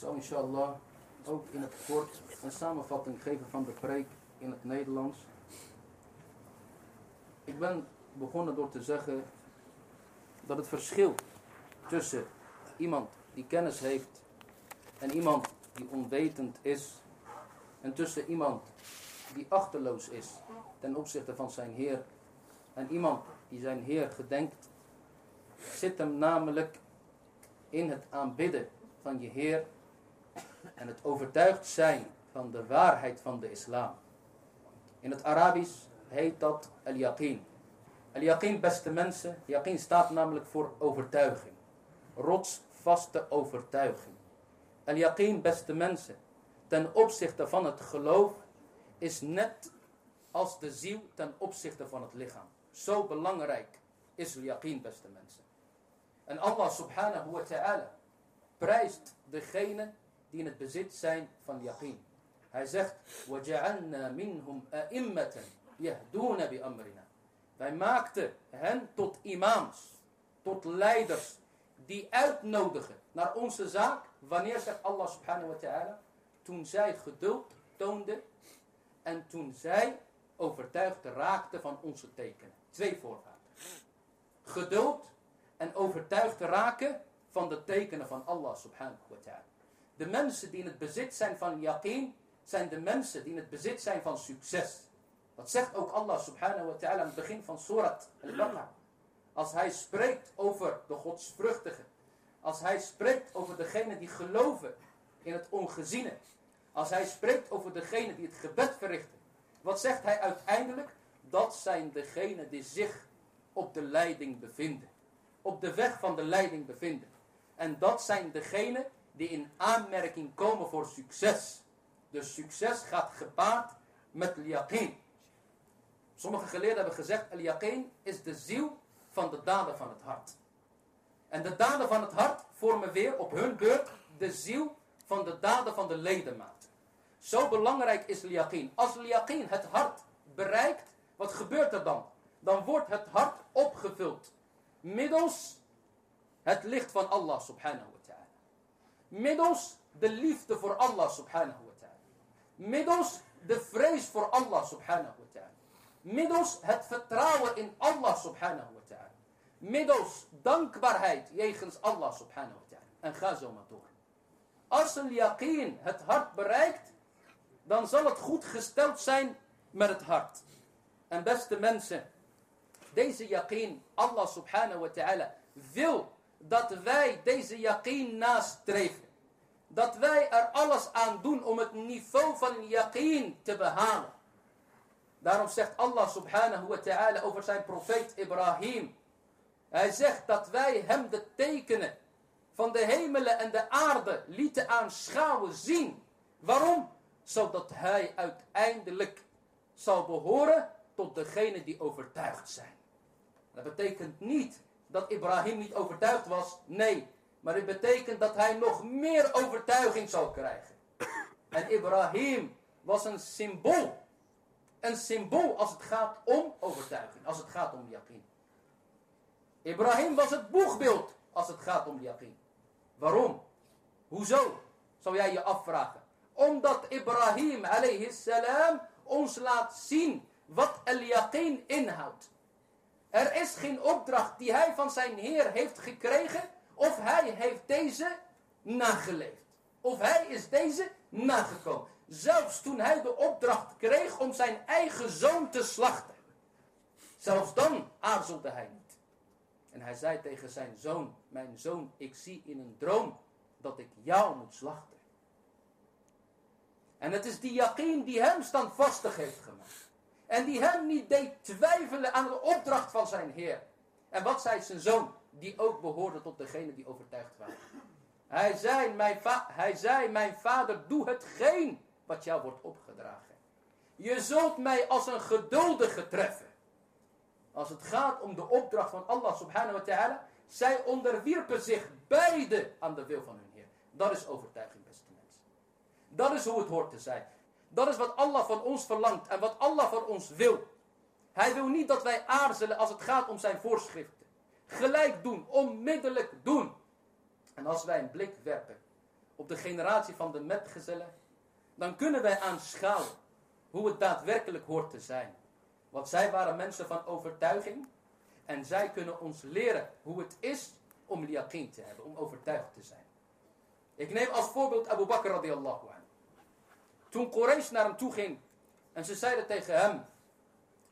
zal inshallah ook in het kort een samenvatting geven van de preek in het Nederlands. Ik ben begonnen door te zeggen dat het verschil tussen iemand die kennis heeft en iemand die onwetend is en tussen iemand die achterloos is ten opzichte van zijn Heer en iemand die zijn Heer gedenkt, zit hem namelijk in het aanbidden van je Heer en het overtuigd zijn van de waarheid van de islam. In het Arabisch heet dat al-yaqeen. Al-yaqeen, beste mensen, yaqeen staat namelijk voor overtuiging. Rotsvaste overtuiging. Al-yaqeen, beste mensen, ten opzichte van het geloof is net als de ziel ten opzichte van het lichaam. Zo belangrijk is al-yaqeen, beste mensen. En Allah subhanahu wa ta'ala prijst degene die in het bezit zijn van yaqeen. Hij zegt, وَجَعَلْنَا مِنْهُمْ أَئِمَّةً يَهْدُونَ بِأَمْرِنَا Wij maakten hen tot imams, tot leiders, die uitnodigen naar onze zaak. Wanneer zegt Allah subhanahu wa ta'ala? Toen zij geduld toonden en toen zij overtuigd raakten van onze tekenen. Twee voorwaarden. Geduld en overtuigd raken van de tekenen van Allah subhanahu wa ta'ala. De mensen die in het bezit zijn van yaqeen, zijn de mensen die in het bezit zijn van succes. Dat zegt ook Allah subhanahu wa ta'ala aan het begin van surat al-Baqarah. Als hij spreekt over de godsvruchtigen. Als hij spreekt over degenen die geloven in het ongeziene. Als hij spreekt over degenen die het gebed verrichten. Wat zegt hij uiteindelijk? Dat zijn degenen die zich op de leiding bevinden. Op de weg van de leiding bevinden. En dat zijn degenen die in aanmerking komen voor succes. Dus succes gaat gepaard met al-yaqeen. Sommige geleerden hebben gezegd, al-yaqeen is de ziel van de daden van het hart. En de daden van het hart vormen weer op hun beurt de ziel van de daden van de ledemaat. Zo belangrijk is al-yaqeen. Als al-yaqeen het hart bereikt, wat gebeurt er dan? Dan wordt het hart opgevuld. Middels het licht van Allah subhanahu. Middels de liefde voor Allah subhanahu wa ta'ala. Middels de vrees voor Allah subhanahu wa ta'ala. Middels het vertrouwen in Allah subhanahu wa ta'ala. Middels dankbaarheid jegens Allah subhanahu wa ta'ala. En ga zo maar door. Als een yaqeen het hart bereikt, dan zal het goed gesteld zijn met het hart. En beste mensen, deze yaqeen, Allah subhanahu wa ta'ala, wil dat wij deze yaqeen nastreven. Dat wij er alles aan doen om het niveau van yaqeen te behalen. Daarom zegt Allah subhanahu wa ta'ala over zijn profeet Ibrahim. Hij zegt dat wij hem de tekenen van de hemelen en de aarde lieten aanschouwen zien. Waarom? Zodat hij uiteindelijk zal behoren tot degenen die overtuigd zijn. Dat betekent niet dat Ibrahim niet overtuigd was. Nee, maar het betekent dat hij nog meer overtuiging zal krijgen. En Ibrahim was een symbool. Een symbool als het gaat om overtuiging. Als het gaat om yaqeen. Ibrahim was het boegbeeld als het gaat om yaqeen. Waarom? Hoezo? Zou jij je afvragen. Omdat Ibrahim alayhi salam ons laat zien wat al-yaqeen inhoudt. Er is geen opdracht die hij van zijn Heer heeft gekregen, of hij heeft deze nageleefd. Of hij is deze nagekomen. Zelfs toen hij de opdracht kreeg om zijn eigen zoon te slachten. Zelfs dan aarzelde hij niet. En hij zei tegen zijn zoon, mijn zoon, ik zie in een droom dat ik jou moet slachten. En het is die yaqeen die hem standvastig heeft gemaakt. En die hem niet deed twijfelen aan de opdracht van zijn Heer. En wat zei zijn zoon? Die ook behoorde tot degene die overtuigd waren. Hij zei, mijn vader, doe hetgeen wat jou wordt opgedragen. Je zult mij als een geduldige treffen. Als het gaat om de opdracht van Allah subhanahu wa ta'ala. Zij onderwierpen zich beide aan de wil van hun Heer. Dat is overtuiging, beste mensen. Dat is hoe het hoort te zijn. Dat is wat Allah van ons verlangt en wat Allah van ons wil. Hij wil niet dat wij aarzelen als het gaat om zijn voorschriften. Gelijk doen, onmiddellijk doen. En als wij een blik werpen op de generatie van de metgezellen, dan kunnen wij aanschouwen hoe het daadwerkelijk hoort te zijn. Want zij waren mensen van overtuiging en zij kunnen ons leren hoe het is om yaqeen te hebben, om overtuigd te zijn. Ik neem als voorbeeld Abu Bakr radiallahu anhu. Toen Quraysh naar hem toe ging en ze zeiden tegen hem,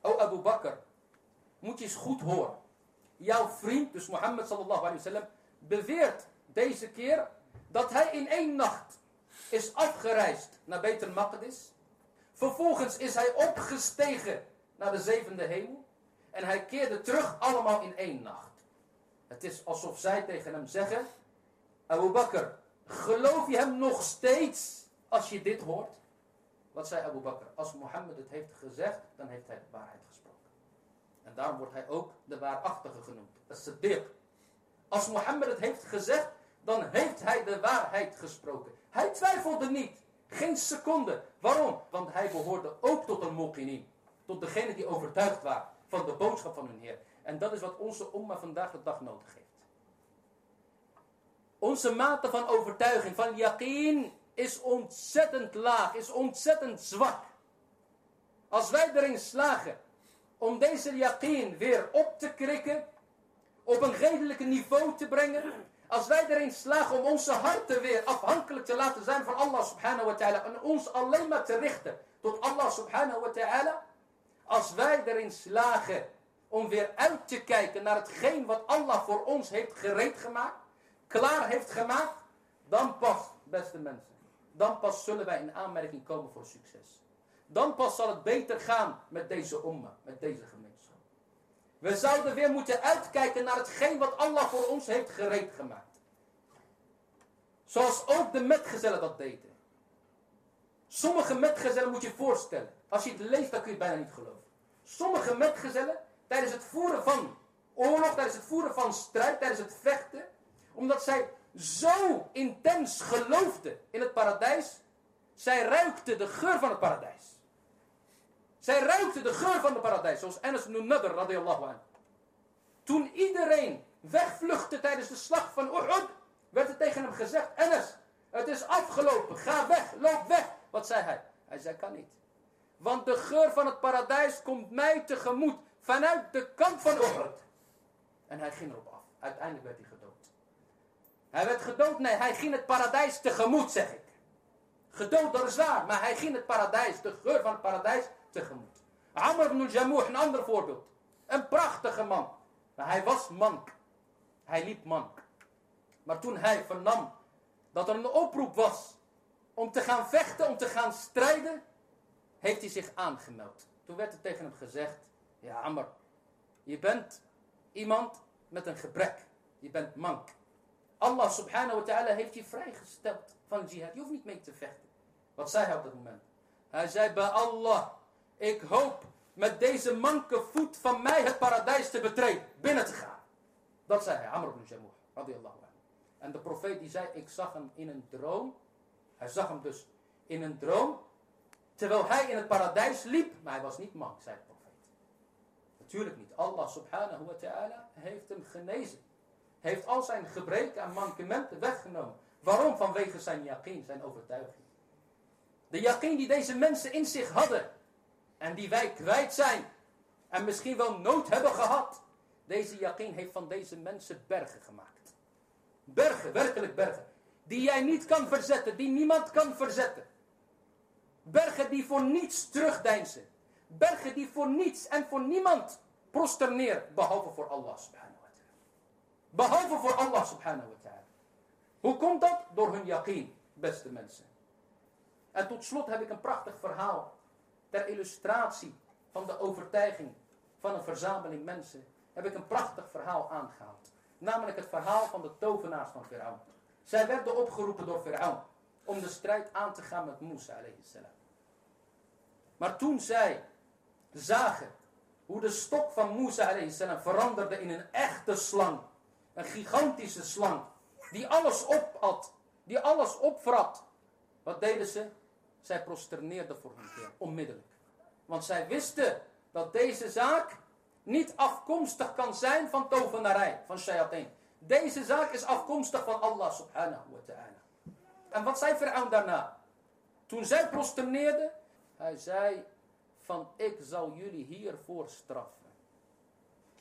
O Abu Bakr, moet je eens goed horen. Jouw vriend, dus Mohammed sallallahu alayhi wasallam, beweert deze keer dat hij in één nacht is afgereisd naar Beter Maqdis. Vervolgens is hij opgestegen naar de zevende hemel. En hij keerde terug allemaal in één nacht. Het is alsof zij tegen hem zeggen, Abu Bakr, geloof je hem nog steeds als je dit hoort? Wat zei Abu Bakr? Als Mohammed het heeft gezegd, dan heeft hij de waarheid gesproken. En daarom wordt hij ook de waarachtige genoemd. Dat is Siddiq. Als Mohammed het heeft gezegd, dan heeft hij de waarheid gesproken. Hij twijfelde niet. Geen seconde. Waarom? Want hij behoorde ook tot een muqinin. Tot degene die overtuigd waren van de boodschap van hun Heer. En dat is wat onze oma vandaag de dag nodig heeft. Onze mate van overtuiging, van yaqeen, is ontzettend laag, is ontzettend zwak. Als wij erin slagen om deze yaqeen weer op te krikken, op een redelijke niveau te brengen, als wij erin slagen om onze harten weer afhankelijk te laten zijn van Allah subhanahu wa ta'ala en ons alleen maar te richten tot Allah subhanahu wa ta'ala, als wij erin slagen om weer uit te kijken naar hetgeen wat Allah voor ons heeft gereed gemaakt, klaar heeft gemaakt, dan pas, beste mensen, dan pas zullen wij in aanmerking komen voor succes. Dan pas zal het beter gaan met deze umma, met deze gemeenschap. We zouden weer moeten uitkijken naar hetgeen wat Allah voor ons heeft gereed gemaakt. Zoals ook de metgezellen dat deden. Sommige metgezellen moet je voorstellen. Als je het leest, dan kun je het bijna niet geloven. Sommige metgezellen, tijdens het voeren van oorlog, tijdens het voeren van strijd, tijdens het vechten, omdat zij zo intens geloofden in het paradijs, zij ruikten de geur van het paradijs. Zij ruikten de geur van het paradijs, zoals Anas ibn. Toen iedereen wegvluchtte tijdens de slag van Uhud, werd er tegen hem gezegd, Anas, het is afgelopen, ga weg, loop weg. Wat zei hij? Hij zei, kan niet. Want de geur van het paradijs komt mij tegemoet vanuit de kant van Uhud. En hij ging erop af. Uiteindelijk werd hij. Hij werd gedood? Nee, hij ging het paradijs tegemoet, zeg ik. Gedood, dat is waar. Maar hij ging het paradijs, de geur van het paradijs, tegemoet. Amr ibn al-Jamuh, een ander voorbeeld. Een prachtige man. Maar hij was mank. Hij liep mank. Maar toen hij vernam dat er een oproep was om te gaan vechten, om te gaan strijden, heeft hij zich aangemeld. Toen werd er tegen hem gezegd, ja Amr, je bent iemand met een gebrek. Je bent mank. Allah subhanahu wa ta'ala heeft je vrijgesteld van jihad. Je hoeft niet mee te vechten. Wat zei hij op dat moment? Hij zei bij Allah, ik hoop met deze manke voet van mij het paradijs te betreden, binnen te gaan. Dat zei hij, Amr ibn Jamuh, radiyallahu anhu. En de profeet die zei, ik zag hem in een droom. Hij zag hem dus in een droom, terwijl hij in het paradijs liep, maar hij was niet mank, zei de profeet. Natuurlijk niet. Allah subhanahu wa ta'ala heeft hem genezen. Heeft al zijn gebreken en mankementen weggenomen. Waarom? Vanwege zijn yaqeen, zijn overtuiging. De yaqeen die deze mensen in zich hadden. En die wij kwijt zijn. En misschien wel nood hebben gehad. Deze yaqeen heeft van deze mensen bergen gemaakt. Bergen, werkelijk bergen. Die jij niet kan verzetten, die niemand kan verzetten. Bergen die voor niets terugdeinzen. Bergen die voor niets en voor niemand prosterneren. Behalve voor Allah subhanahu. Behalve voor Allah subhanahu wa ta'ala. Hoe komt dat? Door hun yaqeen, beste mensen. En tot slot heb ik een prachtig verhaal. Ter illustratie van de overtuiging van een verzameling mensen. Heb ik een prachtig verhaal aangehaald. Namelijk het verhaal van de tovenaars van Firaun. Zij werden opgeroepen door Firaun. Om de strijd aan te gaan met Musa salam. Maar toen zij zagen hoe de stok van Musa salam veranderde in een echte slang. Een gigantische slang. Die alles opat. Die alles opvrat. Wat deden ze? Zij prosterneerden voor hun Heer. Onmiddellijk. Want zij wisten dat deze zaak niet afkomstig kan zijn van tovenarij. Van shayateen. Deze zaak is afkomstig van Allah subhanahu wa ta'ala. En wat zei Fir'aun daarna? Toen zij prosterneerden, hij zei van ik zal jullie hiervoor straffen.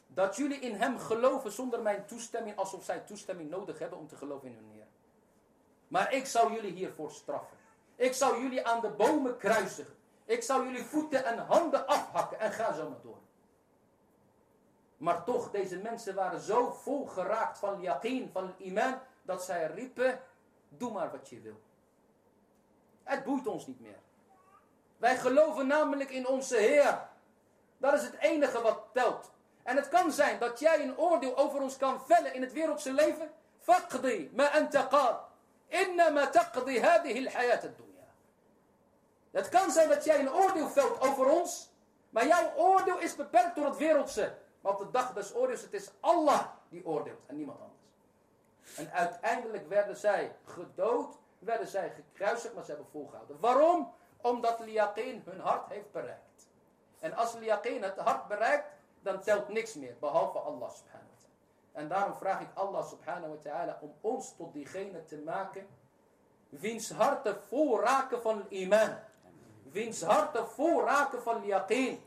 Dat jullie in hem geloven zonder mijn toestemming, alsof zij toestemming nodig hebben om te geloven in hun Heer. Maar ik zal jullie hiervoor straffen. Ik zal jullie aan de bomen kruisigen. Ik zal jullie voeten en handen afhakken en ga zo maar door. Maar toch, deze mensen waren zo vol geraakt van yaqeen, van iman, dat zij riepen, doe maar wat je wil. Het boeit ons niet meer. Wij geloven namelijk in onze Heer. Dat is het enige wat telt. En het kan zijn dat jij een oordeel over ons kan vellen in het wereldse leven. Faqdi ma anta qad. Innama taqdi hadihi ad-dunya. Het kan zijn dat jij een oordeel velt over ons. Maar jouw oordeel is beperkt door het wereldse. Op de dag des oordeels, het is Allah die oordeelt en niemand anders. En uiteindelijk werden zij gedood, werden zij gekruisigd, maar ze hebben volgehouden. Waarom? Omdat Liaqeen hun hart heeft bereikt. En als Liaqeen het hart bereikt, dan telt niks meer, behalve Allah subhanahu wa ta'ala. En daarom vraag ik Allah subhanahu wa ta'ala om ons tot diegene te maken, wiens harten vol raken van iman. Wiens harten vol raken van Liaqeen.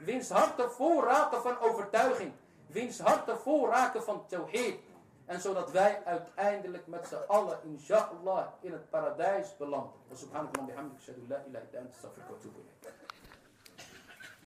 Wiens harten vol raken van overtuiging. Wiens harten vol raken van tawhid. En zodat wij uiteindelijk met z'n allen, inshallah, in het paradijs belanden. Subhanahu wa ilaha illa anta, astaghfiruka wa atubu.